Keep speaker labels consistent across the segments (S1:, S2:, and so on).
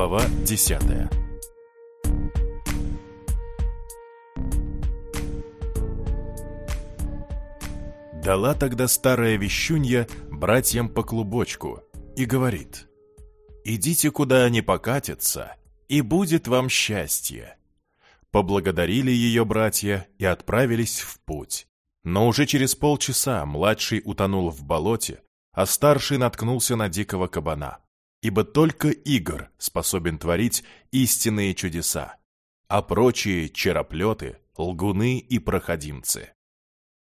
S1: Глава 10 Дала тогда старая вещунья братьям по клубочку и говорит, «Идите, куда они покатятся, и будет вам счастье». Поблагодарили ее братья и отправились в путь. Но уже через полчаса младший утонул в болоте, а старший наткнулся на дикого кабана. Ибо только Иггр способен творить истинные чудеса, а прочие чароплеты, лгуны и проходимцы.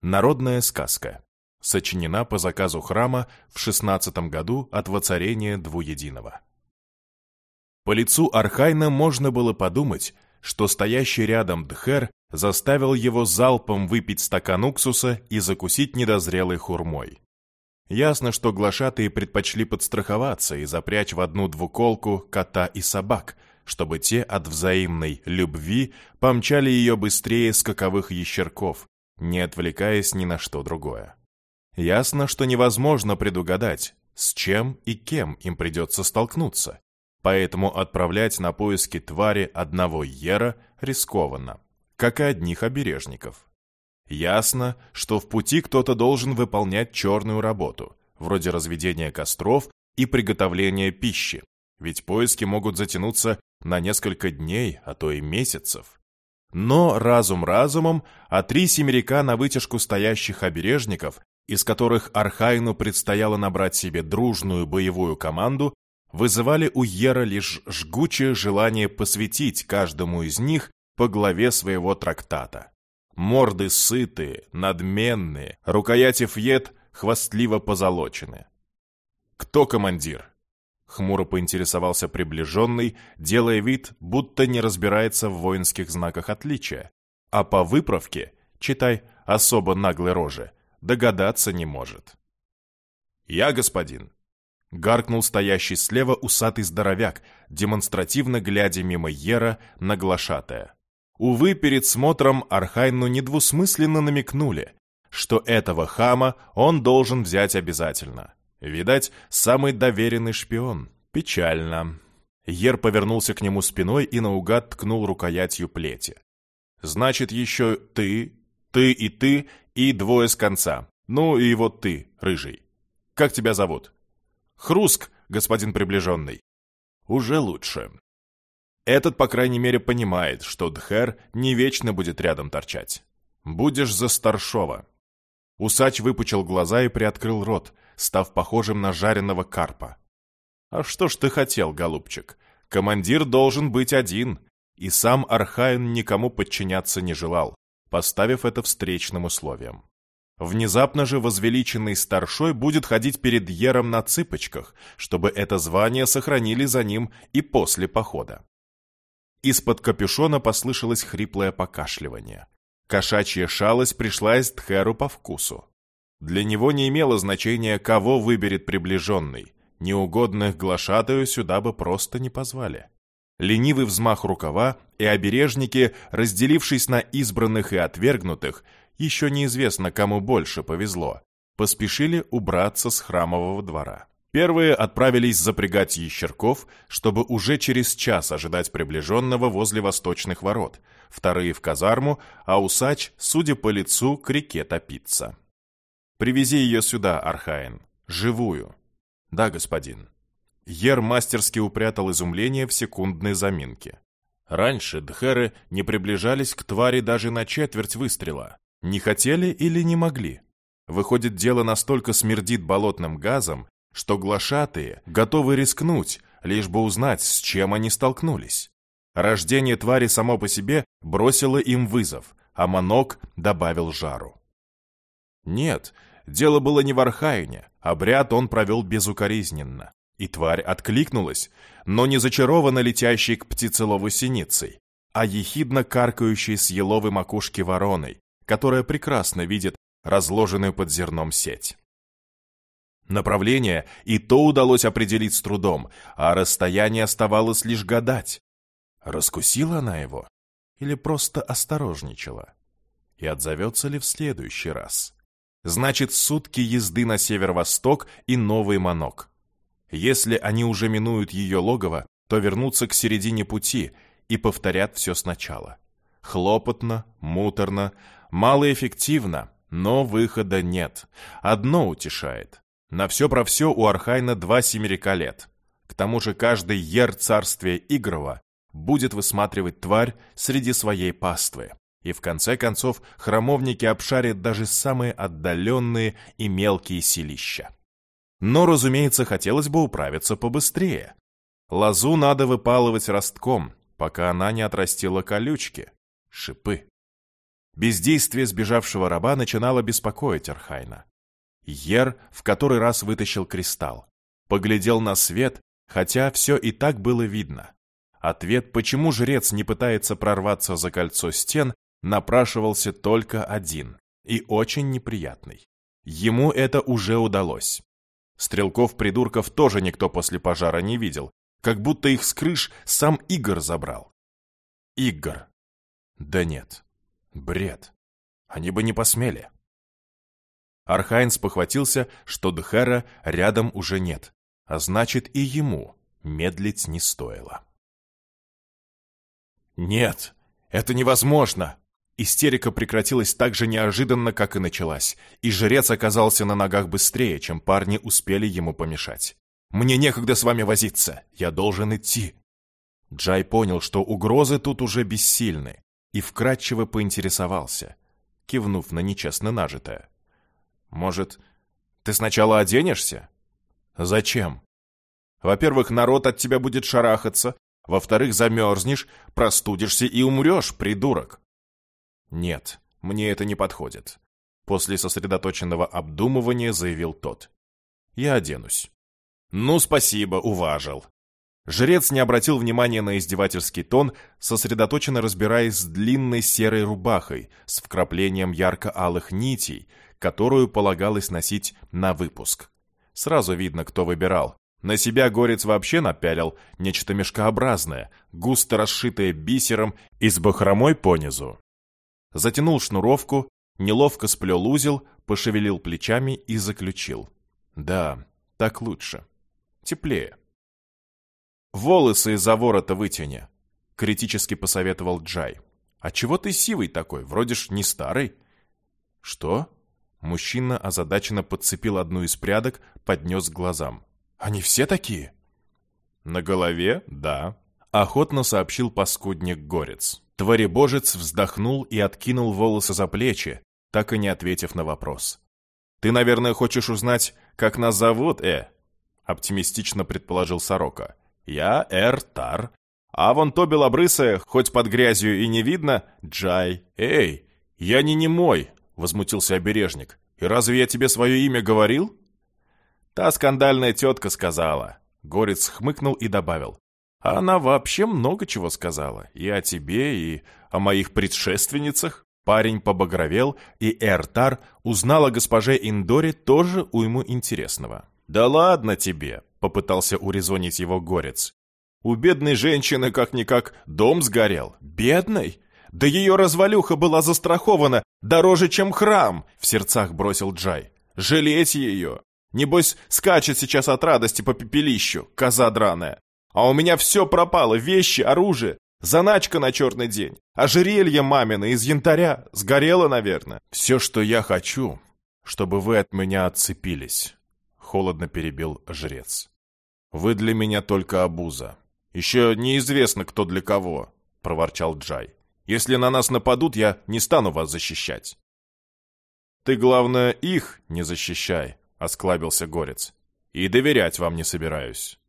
S1: Народная сказка. Сочинена по заказу храма в 16 году от воцарения двуединого. По лицу Архайна можно было подумать, что стоящий рядом Дхер заставил его залпом выпить стакан уксуса и закусить недозрелой хурмой. Ясно, что глашатые предпочли подстраховаться и запрячь в одну двуколку кота и собак, чтобы те от взаимной любви помчали ее быстрее скаковых ящерков, не отвлекаясь ни на что другое. Ясно, что невозможно предугадать, с чем и кем им придется столкнуться, поэтому отправлять на поиски твари одного Ера рискованно, как и одних обережников. Ясно, что в пути кто-то должен выполнять черную работу, вроде разведения костров и приготовления пищи, ведь поиски могут затянуться на несколько дней, а то и месяцев. Но разум разумом, а три семерика на вытяжку стоящих обережников, из которых Архайну предстояло набрать себе дружную боевую команду, вызывали у Ера лишь жгучее желание посвятить каждому из них по главе своего трактата. Морды сытые, надменные, рукояти фьет хвастливо позолочены. «Кто командир?» Хмуро поинтересовался приближенный, делая вид, будто не разбирается в воинских знаках отличия. А по выправке, читай, особо наглой роже, догадаться не может. «Я, господин», Гаркнул стоящий слева усатый здоровяк, демонстративно глядя мимо Ера на глашатая. Увы, перед смотром Архайну недвусмысленно намекнули, что этого хама он должен взять обязательно. Видать, самый доверенный шпион. Печально. Ер повернулся к нему спиной и наугад ткнул рукоятью плети. «Значит, еще ты, ты и ты, и двое с конца. Ну и вот ты, рыжий. Как тебя зовут?» Хруск, господин приближенный. Уже лучше. Этот, по крайней мере, понимает, что Дхер не вечно будет рядом торчать. Будешь за старшова. Усач выпучил глаза и приоткрыл рот, став похожим на жареного карпа. А что ж ты хотел, голубчик? Командир должен быть один, и сам Архаин никому подчиняться не желал, поставив это встречным условием. Внезапно же возвеличенный старшой будет ходить перед Ером на цыпочках, чтобы это звание сохранили за ним и после похода. Из-под капюшона послышалось хриплое покашливание. Кошачья шалость пришлась Тхеру по вкусу. Для него не имело значения, кого выберет приближенный. Неугодных глашатаю сюда бы просто не позвали. Ленивый взмах рукава, и обережники, разделившись на избранных и отвергнутых, еще неизвестно, кому больше повезло, поспешили убраться с храмового двора. Первые отправились запрягать ящерков, чтобы уже через час ожидать приближенного возле восточных ворот, вторые в казарму, а усач, судя по лицу, к реке топиться. «Привези ее сюда, Архаин, живую». «Да, господин». Ер мастерски упрятал изумление в секундной заминке. Раньше дхеры не приближались к твари даже на четверть выстрела, не хотели или не могли? Выходит, дело настолько смердит болотным газом, что глашатые готовы рискнуть, лишь бы узнать, с чем они столкнулись. Рождение твари само по себе бросило им вызов, а Манок добавил жару. Нет, дело было не в Архаине, обряд он провел безукоризненно. И тварь откликнулась, но не зачарованно летящей к птицелову синицей, а ехидно каркающей с еловой макушки вороной, которая прекрасно видит разложенную под зерном сеть. Направление и то удалось определить с трудом, а расстояние оставалось лишь гадать. Раскусила она его или просто осторожничала? И отзовется ли в следующий раз? Значит, сутки езды на северо-восток и новый манок. Если они уже минуют ее логово, то вернутся к середине пути и повторят все сначала. Хлопотно, муторно, малоэффективно, но выхода нет. Одно утешает. На все про все у Архайна два семерика лет. К тому же каждый йер царствия Иггрова будет высматривать тварь среди своей паствы. И в конце концов храмовники обшарят даже самые отдаленные и мелкие селища. Но, разумеется, хотелось бы управиться побыстрее. Лозу надо выпалывать ростком, пока она не отрастила колючки, шипы. Бездействие сбежавшего раба начинало беспокоить Архайна. Йер в который раз вытащил кристалл. Поглядел на свет, хотя все и так было видно. Ответ, почему жрец не пытается прорваться за кольцо стен, напрашивался только один, и очень неприятный. Ему это уже удалось. Стрелков-придурков тоже никто после пожара не видел, как будто их с крыш сам Иггр забрал. Иггр. Да нет. Бред. Они бы не посмели. Архайн спохватился, что Дхера рядом уже нет, а значит и ему медлить не стоило. «Нет, это невозможно!» Истерика прекратилась так же неожиданно, как и началась, и жрец оказался на ногах быстрее, чем парни успели ему помешать. «Мне некогда с вами возиться, я должен идти». Джай понял, что угрозы тут уже бессильны, и вкратчиво поинтересовался, кивнув на нечестно нажитое. «Может, ты сначала оденешься?» «Зачем?» «Во-первых, народ от тебя будет шарахаться, во-вторых, замерзнешь, простудишься и умрешь, придурок». «Нет, мне это не подходит», — после сосредоточенного обдумывания заявил тот. «Я оденусь». «Ну, спасибо, уважил». Жрец не обратил внимания на издевательский тон, сосредоточенно разбираясь с длинной серой рубахой с вкраплением ярко-алых нитей, которую полагалось носить на выпуск. Сразу видно, кто выбирал. На себя горец вообще напялил нечто мешкообразное, густо расшитое бисером и с бахромой понизу затянул шнуровку, неловко сплел узел, пошевелил плечами и заключил. Да, так лучше. Теплее. «Волосы из-за ворота вытяни», — критически посоветовал Джай. «А чего ты сивый такой? Вроде ж не старый». «Что?» Мужчина озадаченно подцепил одну из прядок, поднес к глазам. «Они все такие?» «На голове, да», — охотно сообщил паскудник Горец. Творебожец вздохнул и откинул волосы за плечи, так и не ответив на вопрос. «Ты, наверное, хочешь узнать, как нас зовут, э?» Оптимистично предположил Сорока. «Я Эр Тар. А вон то белобрысое, хоть под грязью и не видно, Джай. Эй, я не немой!» Возмутился обережник. «И разве я тебе свое имя говорил?» Та скандальная тетка сказала. Горец хмыкнул и добавил. А она вообще много чего сказала. И о тебе, и о моих предшественницах. Парень побагровел, и Эртар узнал о госпоже Индоре тоже уйму интересного. «Да ладно тебе!» — попытался урезонить его горец. «У бедной женщины как-никак дом сгорел. Бедной? Да ее развалюха была застрахована дороже, чем храм!» — в сердцах бросил Джай. «Жалеть ее! Небось, скачет сейчас от радости по пепелищу, коза драная. А у меня все пропало, вещи, оружие, заначка на черный день, ожерелье мамина из янтаря, сгорело, наверное. Все, что я хочу, чтобы вы от меня отцепились, холодно перебил жрец. Вы для меня только обуза. Еще неизвестно, кто для кого, проворчал Джай. Если на нас нападут, я не стану вас защищать. Ты, главное, их не защищай, осклабился Горец. И доверять вам не собираюсь.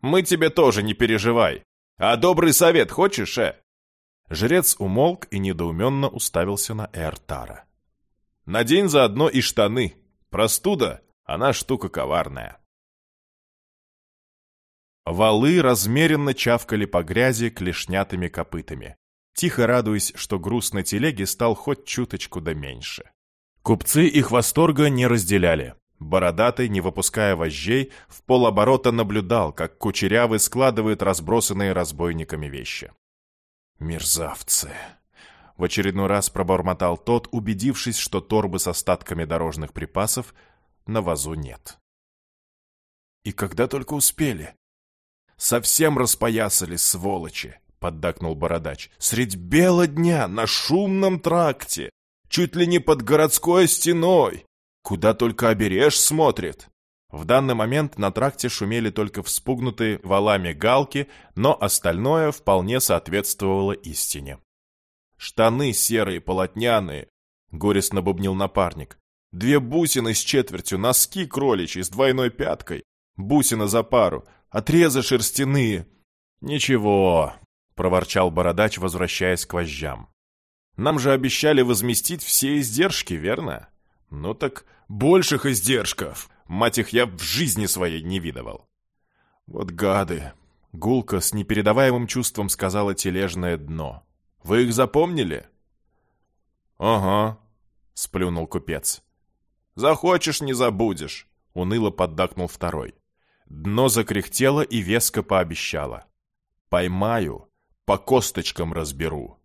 S1: Мы тебе тоже не переживай. А добрый совет хочешь, э?» Жрец умолк и недоуменно уставился на Эртара. «Надень заодно и штаны. Простуда, она штука коварная». Валы размеренно чавкали по грязи клешнятыми копытами, тихо радуясь, что груз на телеге стал хоть чуточку да меньше. Купцы их восторга не разделяли. Бородатый, не выпуская вожжей, в полоборота наблюдал, как кучерявый складывает разбросанные разбойниками вещи. «Мерзавцы!» В очередной раз пробормотал тот, убедившись, что торбы с остатками дорожных припасов на вазу нет. «И когда только успели?» Совсем распоясали, сволочи, поддакнул бородач. Средь бела дня на шумном тракте, чуть ли не под городской стеной. Куда только обережь смотрит. В данный момент на тракте шумели только вспугнутые валами галки, но остальное вполне соответствовало истине. «Штаны серые, полотняные», — горестно бубнил напарник. «Две бусины с четвертью, носки кроличьи с двойной пяткой, бусина за пару, отрезы шерстяные». «Ничего», — проворчал бородач, возвращаясь к вожжам. «Нам же обещали возместить все издержки, верно?» «Ну так больших издержков!» Мать их я в жизни своей не видывал. Вот гады. Гулко с непередаваемым чувством сказала тележное дно. Вы их запомнили? Ага, сплюнул купец. Захочешь, не забудешь, уныло поддакнул второй. Дно закряхтело и веско пообещало. Поймаю, по косточкам разберу.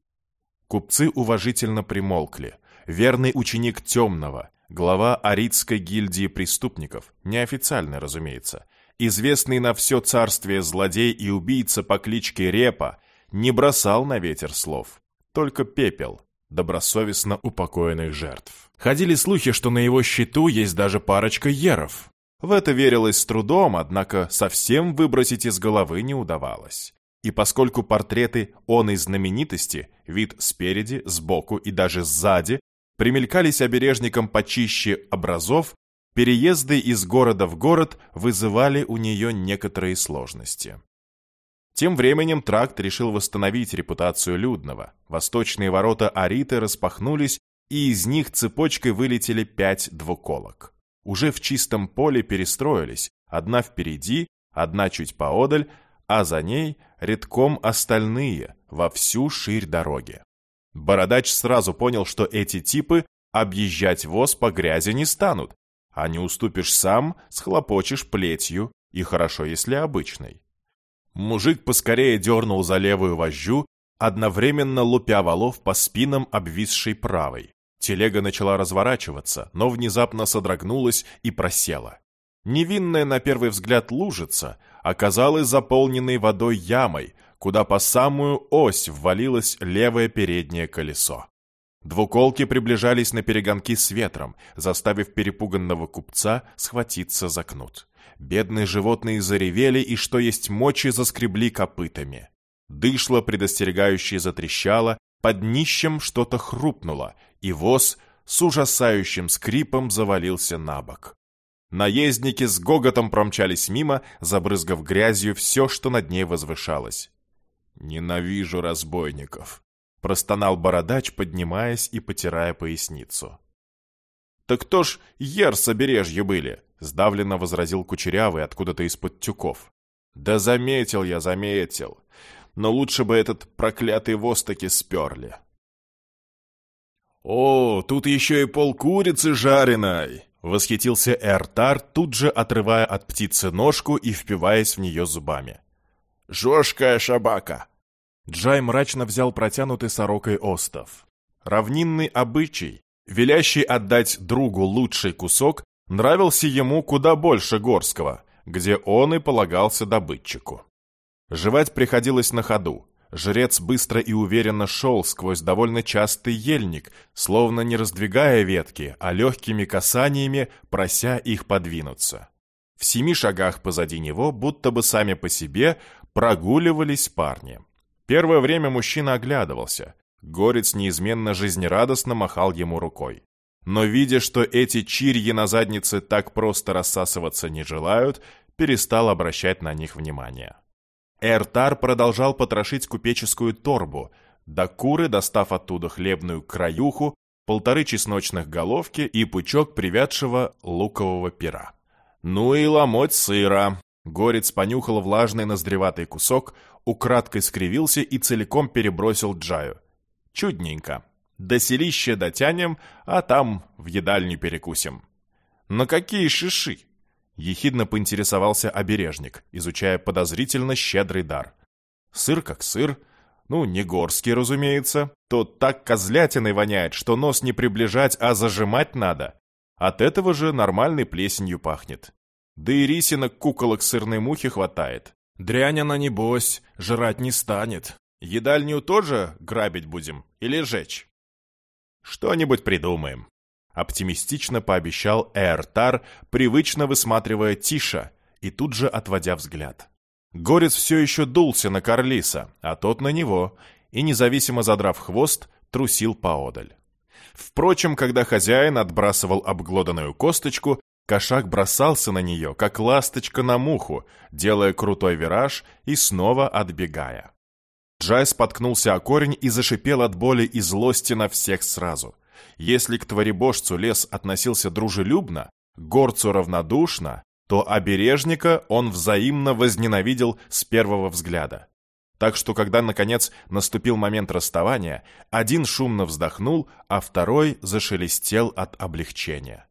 S1: Купцы уважительно примолкли. Верный ученик темного, глава Аридской гильдии преступников, неофициально, разумеется, известный на все царствие злодей и убийца по кличке Репа, не бросал на ветер слов, только пепел, добросовестно упокоенных жертв. Ходили слухи, что на его счету есть даже парочка еров. В это верилось с трудом, однако совсем выбросить из головы не удавалось. И поскольку портреты он из знаменитости, вид спереди, сбоку и даже сзади примелькались обережникам почище образов, переезды из города в город вызывали у нее некоторые сложности. Тем временем тракт решил восстановить репутацию Людного. Восточные ворота Ариты распахнулись, и из них цепочкой вылетели пять двуколок. Уже в чистом поле перестроились, одна впереди, одна чуть поодаль, а за ней редком остальные во всю ширь дороги. Бородач сразу понял, что эти типы объезжать воз по грязи не станут, а не уступишь сам, схлопочешь плетью, и хорошо, если обычной. Мужик поскорее дернул за левую вожжу, одновременно лупя валов по спинам обвисшей правой. Телега начала разворачиваться, но внезапно содрогнулась и просела. Невинная на первый взгляд лужица оказалась заполненной водой ямой, куда по самую ось ввалилось левое переднее колесо. Двуколки приближались на перегонки с ветром, заставив перепуганного купца схватиться за кнут. Бедные животные заревели и, что есть мочи, заскребли копытами. Дышло предостерегающе затрещало, под днищем что-то хрупнуло, и воз с ужасающим скрипом завалился на бок. Наездники с гоготом промчались мимо, забрызгав грязью все, что над ней возвышалось. «Ненавижу разбойников», — простонал бородач, поднимаясь и потирая поясницу. «Так кто ж ер с обережья были?» — сдавленно возразил Кучерявый откуда-то из-под тюков. «Да заметил я, заметил. Но лучше бы этот проклятый воз таки сперли». «О, тут еще и пол курицы жареной!» — восхитился Эртар, тут же отрывая от птицы ножку и впиваясь в нее зубами. Жёжкая шабака!» Джай мрачно взял протянутый сорокой остов. Равнинный обычай, велящий отдать другу лучший кусок, нравился ему куда больше горского, где он и полагался добытчику. Жевать приходилось на ходу. Жрец быстро и уверенно шел сквозь довольно частый ельник, словно не раздвигая ветки, а легкими касаниями прося их подвинуться. В семи шагах позади него, будто бы сами по себе, прогуливались парни. Первое время мужчина оглядывался. Горец неизменно жизнерадостно махал ему рукой. Но видя, что эти чирьи на заднице так просто рассасываться не желают, перестал обращать на них внимание. Эртар продолжал потрошить купеческую торбу, до куры, достав оттуда хлебную краюху, полторы чесночных головки и пучок привядшего лукового пера. «Ну и ломоть сыра!» Горец понюхал влажный ноздреватый кусок, украдкой скривился и целиком перебросил Джаю. Чудненько. До селища дотянем, а там в едальню перекусим. На какие шиши? Ехидно поинтересовался обережник, изучая подозрительно щедрый дар. Сыр как сыр. Ну, не горский, разумеется. Тот так козлятиной воняет, что нос не приближать, а зажимать надо. От этого же нормальной плесенью пахнет. Да и рисинок куколок сырной мухи хватает. Дрянь она, небось, жрать не станет. Едальню тоже грабить будем или жечь? Что-нибудь придумаем. Оптимистично пообещал Эртар, привычно высматривая Тиша и тут же отводя взгляд. Горец все еще дулся на Карлиса, а тот на него, и, независимо задрав хвост, трусил поодаль. Впрочем, когда хозяин отбрасывал обглоданную косточку, кошак бросался на нее, как ласточка на муху, делая крутой вираж и снова отбегая. Джай споткнулся о корень и зашипел от боли и злости на всех сразу. Если к творебожцу лес относился дружелюбно, горцу равнодушно, то обережника он взаимно возненавидел с первого взгляда. Так что, когда, наконец, наступил момент расставания, один шумно вздохнул, а второй зашелестел от облегчения.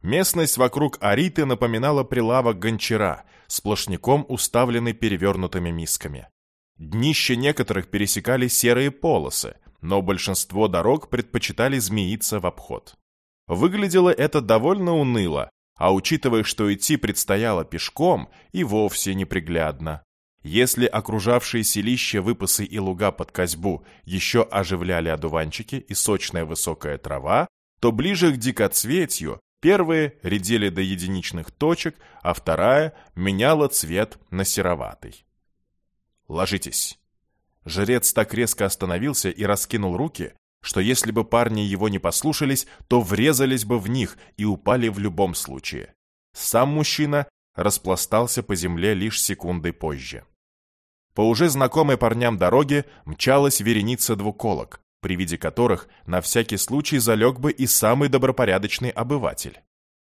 S1: Местность вокруг Ариты напоминала прилавок гончара, сплошняком уставленный перевернутыми мисками. Днища некоторых пересекали серые полосы, но большинство дорог предпочитали змеиться в обход. Выглядело это довольно уныло, а учитывая, что идти предстояло пешком, и вовсе неприглядно. Если окружавшие селище, выпасы и луга под козьбу еще оживляли одуванчики и сочная высокая трава, то ближе к дикоцветью первые редели до единичных точек, а вторая меняла цвет на сероватый. «Ложитесь». Жрец так резко остановился и раскинул руки, что если бы парни его не послушались, то врезались бы в них и упали в любом случае. Сам мужчина распластался по земле лишь секунды позже. По уже знакомой парням дороге мчалась вереница двуколок, при виде которых на всякий случай залег бы и самый добропорядочный обыватель.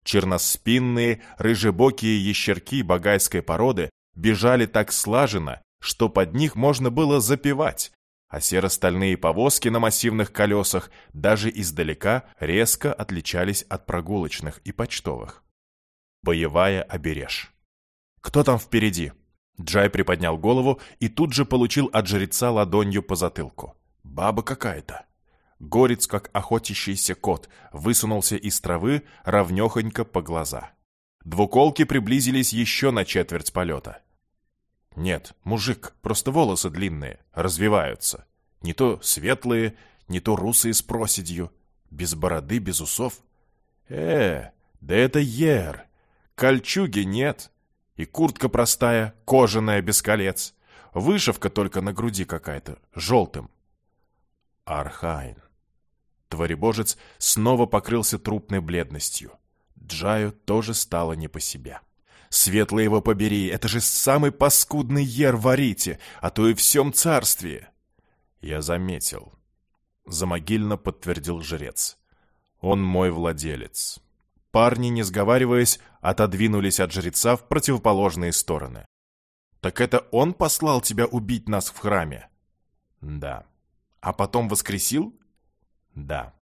S1: Черноспинные, рыжебокие ящерки багайской породы бежали так слаженно, что под них можно было запевать, а серо-стальные повозки на массивных колесах даже издалека резко отличались от прогулочных и почтовых. Боевая обережь. «Кто там впереди?» Джай приподнял голову и тут же получил от жреца ладонью по затылку. «Баба какая-то». Горец, как охотящийся кот, высунулся из травы ровнехонько по глаза. Двуколки приблизились еще на четверть полета. «Нет, мужик, просто волосы длинные, развиваются. Не то светлые, не то русые с проседью, без бороды, без усов. Э, да это Ер. Кольчуги нет, и куртка простая, кожаная, без колец. Вышивка только на груди какая-то, желтым. Архайн. Тваребожец снова покрылся трупной бледностью. Джаю тоже стало не по себе. Светлый его побери, это же самый паскудный йер в Арите, а то и всем царстве. Я заметил. Замогильно подтвердил жрец. Он мой владелец. Парни, не сговариваясь, отодвинулись от жреца в противоположные стороны. «Так это он послал тебя убить нас в храме?» «Да». «А потом воскресил?» «Да».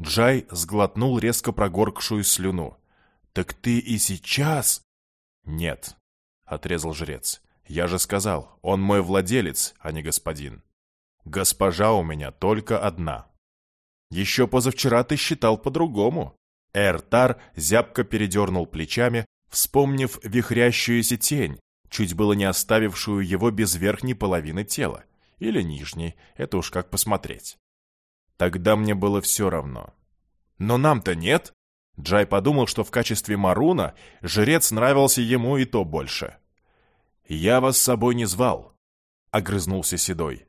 S1: Джай сглотнул резко прогоркшую слюну. «Так ты и сейчас...» «Нет», — отрезал жрец. «Я же сказал, он мой владелец, а не господин. Госпожа у меня только одна». «Еще позавчера ты считал по-другому», Эртар зябко передернул плечами, вспомнив вихрящуюся тень, чуть было не оставившую его без верхней половины тела. Или нижней, это уж как посмотреть. Тогда мне было все равно. Но нам-то нет. Джай подумал, что в качестве Маруна жрец нравился ему и то больше. «Я вас с собой не звал», — огрызнулся Седой.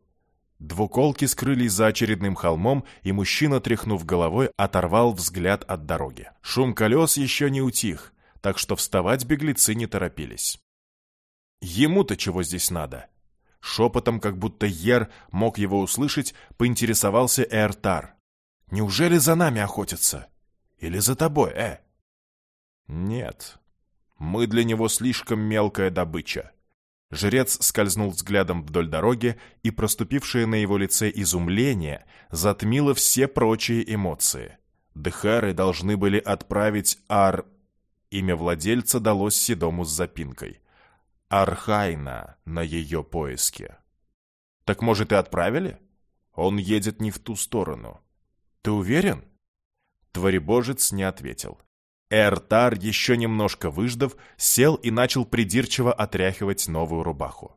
S1: Двуколки скрылись за очередным холмом, и мужчина, тряхнув головой, оторвал взгляд от дороги. Шум колес еще не утих, так что вставать беглецы не торопились. Ему-то чего здесь надо? Шепотом, как будто Ер мог его услышать, поинтересовался Эртар. «Неужели за нами охотятся? Или за тобой, э?» «Нет. Мы для него слишком мелкая добыча. Жрец скользнул взглядом вдоль дороги, и проступившее на его лице изумление затмило все прочие эмоции. Дехары должны были отправить Ар... Имя владельца далось Седому с запинкой. Архайна на ее поиски. «Так, может, и отправили? Он едет не в ту сторону. Ты уверен?» Тваребожец не ответил. ЭрТар, еще немножко выждав, сел и начал придирчиво отряхивать новую рубаху.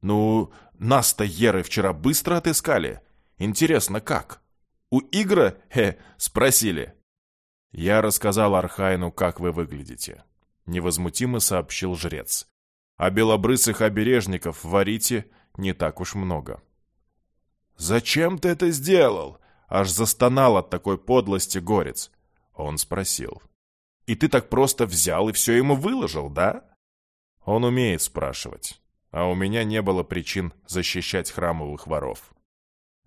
S1: «Ну, нас-то йеры вчера быстро отыскали. Интересно, как? У Игра, хе, спросили?» «Я рассказал Архайну, как вы выглядите», — невозмутимо сообщил жрец. «А белобрысых обережников в Арите не так уж много». «Зачем ты это сделал?» — аж застонал от такой подлости горец. Он спросил. «И ты так просто взял и все ему выложил, да?» Он умеет спрашивать, а у меня не было причин защищать храмовых воров.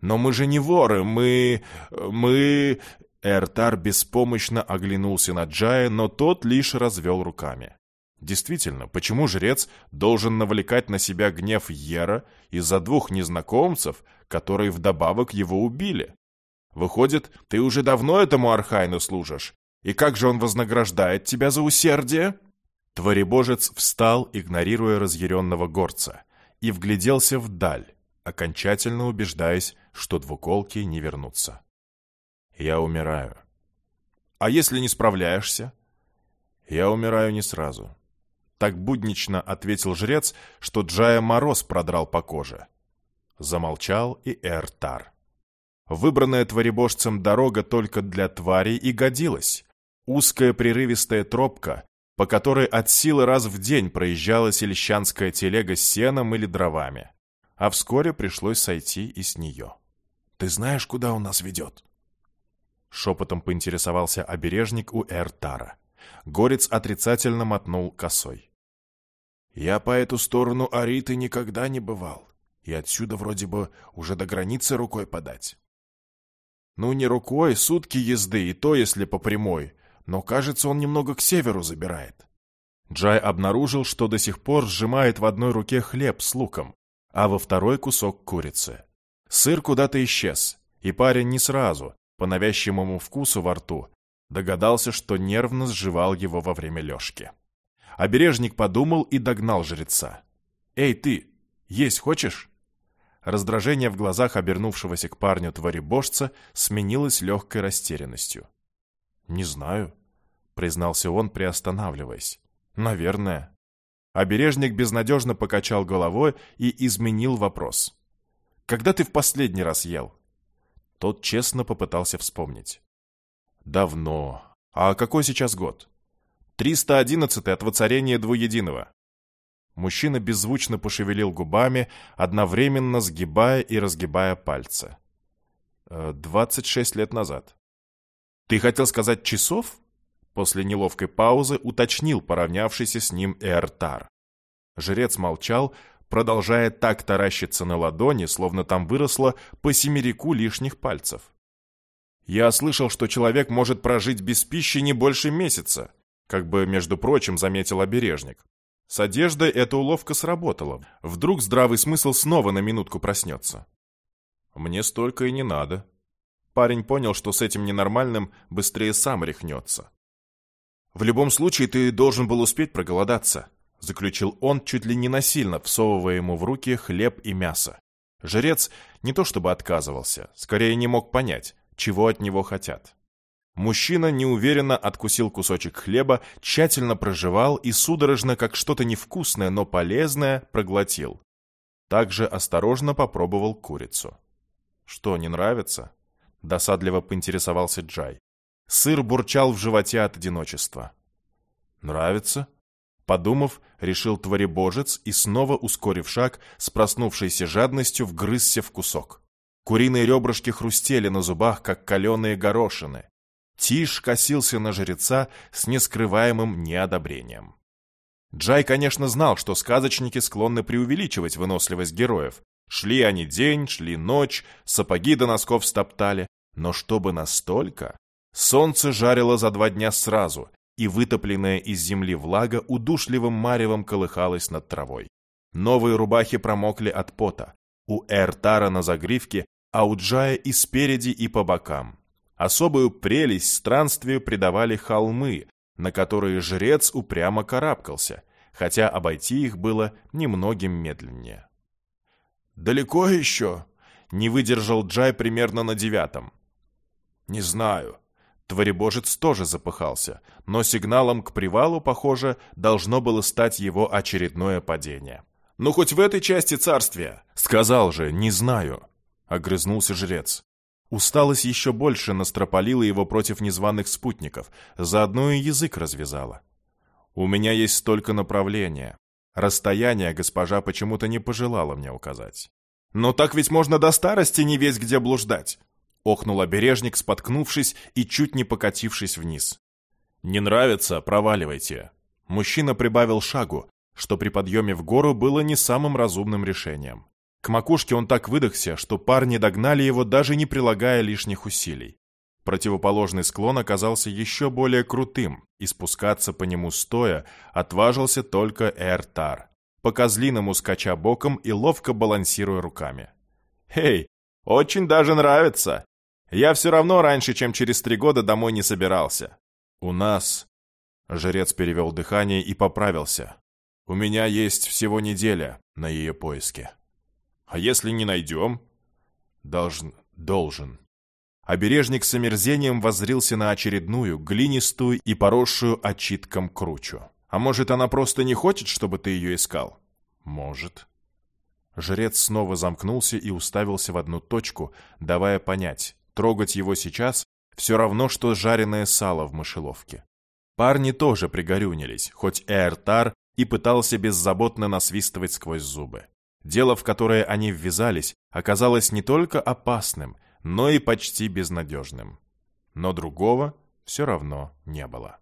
S1: «Но мы же не воры, мы... мы...» Эртар беспомощно оглянулся на Джая, но тот лишь развел руками. Действительно, почему жрец должен навлекать на себя гнев Ера из-за двух незнакомцев, которые вдобавок его убили? Выходит, ты уже давно этому Архайну служишь? И как же он вознаграждает тебя за усердие?» Творебожец встал, игнорируя разъяренного горца, и вгляделся вдаль, окончательно убеждаясь, что двуколки не вернутся. «Я умираю». «А если не справляешься?» «Я умираю не сразу». Так буднично ответил жрец, что Джая мороз продрал по коже. Замолчал и Эртар. Выбранная творебожцем дорога только для тварей и годилась. Узкая прерывистая тропка, по которой от силы раз в день проезжала сельщанская телега с сеном или дровами. А вскоре пришлось сойти и с нее. «Ты знаешь, куда он нас ведет?» Шепотом поинтересовался обережник у Эртара. Горец отрицательно мотнул косой. «Я по эту сторону Ариты никогда не бывал, и отсюда вроде бы уже до границы рукой подать. Ну, не рукой, сутки езды, и то, если по прямой. Но, кажется, он немного к северу забирает. Джай обнаружил, что до сих пор сжимает в одной руке хлеб с луком, а во второй кусок курицы. Сыр куда-то исчез, и парень не сразу, по навязчивому вкусу во рту, догадался, что нервно сживал его во время лёжки. Обережник подумал и догнал жреца. «Эй, ты, есть хочешь?» Раздражение в глазах обернувшегося к парню творебожца сменилось легкой растерянностью. «Не знаю», — признался он, приостанавливаясь. «Наверное». Обережник безнадежно покачал головой и изменил вопрос. «Когда ты в последний раз ел?» Тот честно попытался вспомнить. «Давно. А какой сейчас год?» «Триста одиннадцатый от воцарения двуединого». Мужчина беззвучно пошевелил губами, одновременно сгибая и разгибая пальцы. «Э, «Двадцать шесть лет назад». «Ты хотел сказать часов?» После неловкой паузы уточнил поравнявшийся с ним Эртар. Жрец молчал, продолжая так таращиться на ладони, словно там выросло по семерику лишних пальцев. «Я слышал, что человек может прожить без пищи не больше месяца», как бы, между прочим, заметил обережник. С одеждой эта уловка сработала. Вдруг здравый смысл снова на минутку проснется. Мне столько и не надо. Парень понял, что с этим ненормальным быстрее сам рехнется. В любом случае ты должен был успеть проголодаться, заключил он чуть ли не насильно, всовывая ему в руки хлеб и мясо. Жрец не то чтобы отказывался, скорее не мог понять, чего от него хотят. Мужчина неуверенно откусил кусочек хлеба, тщательно прожевал и судорожно, как что-то невкусное, но полезное, проглотил. Также осторожно попробовал курицу. «Что, не нравится?» — досадливо поинтересовался Джай. Сыр бурчал в животе от одиночества. «Нравится?» Подумав, решил творебожец и снова, ускорив шаг, с проснувшейся жадностью вгрызся в кусок. Куриные ребрышки хрустели на зубах, как каленые горошины. Тиш косился на жреца с нескрываемым неодобрением. Джай, конечно, знал, что сказочники склонны преувеличивать выносливость героев. Шли они день, шли ночь, сапоги до носков стоптали. Но чтобы настолько... Солнце жарило за два дня сразу, и вытопленная из земли влага удушливым маревом колыхалась над травой. Новые рубахи промокли от пота. У Эртара на загривке, а у Джая и спереди, и по бокам. Особую прелесть странствию придавали холмы, на которые жрец упрямо карабкался, хотя обойти их было немногим медленнее. «Далеко еще?» — не выдержал Джай примерно на девятом. «Не знаю. Творебожец тоже запыхался, но сигналом к привалу, похоже, должно было стать его очередное падение. «Ну, хоть в этой части царствия!» «Сказал же, не знаю!» — огрызнулся жрец. Усталость еще больше настропалила его против незваных спутников, заодно и язык развязала. «У меня есть столько направления. Расстояние госпожа почему-то не пожелала мне указать». «Но так ведь можно до старости не весь где блуждать!» — охнул обережник, споткнувшись и чуть не покатившись вниз. «Не нравится? Проваливайте!» Мужчина прибавил шагу, что при подъеме в гору было не самым разумным решением. К макушке он так выдохся, что парни догнали его, даже не прилагая лишних усилий. Противоположный склон оказался еще более крутым, и спускаться по нему стоя отважился только Эртар, по-козлиному скача боком и ловко балансируя руками. «Эй, очень даже нравится! Я все равно раньше, чем через три года домой не собирался. У нас...» Жрец перевел дыхание и поправился. «У меня есть всего неделя на ее поиске». А если не найдем? Должен, должен. Обережник с омерзением воззрился на очередную, глинистую и поросшую отчитком кручу. А может, она просто не хочет, чтобы ты ее искал? Может. Жрец снова замкнулся и уставился в одну точку, давая понять, трогать его сейчас все равно, что жареное сало в мышеловке. Парни тоже пригорюнились, хоть Эртар и пытался беззаботно насвистывать сквозь зубы. Дело, в которое они ввязались, оказалось не только опасным, но и почти безнадежным. Но другого все равно не было.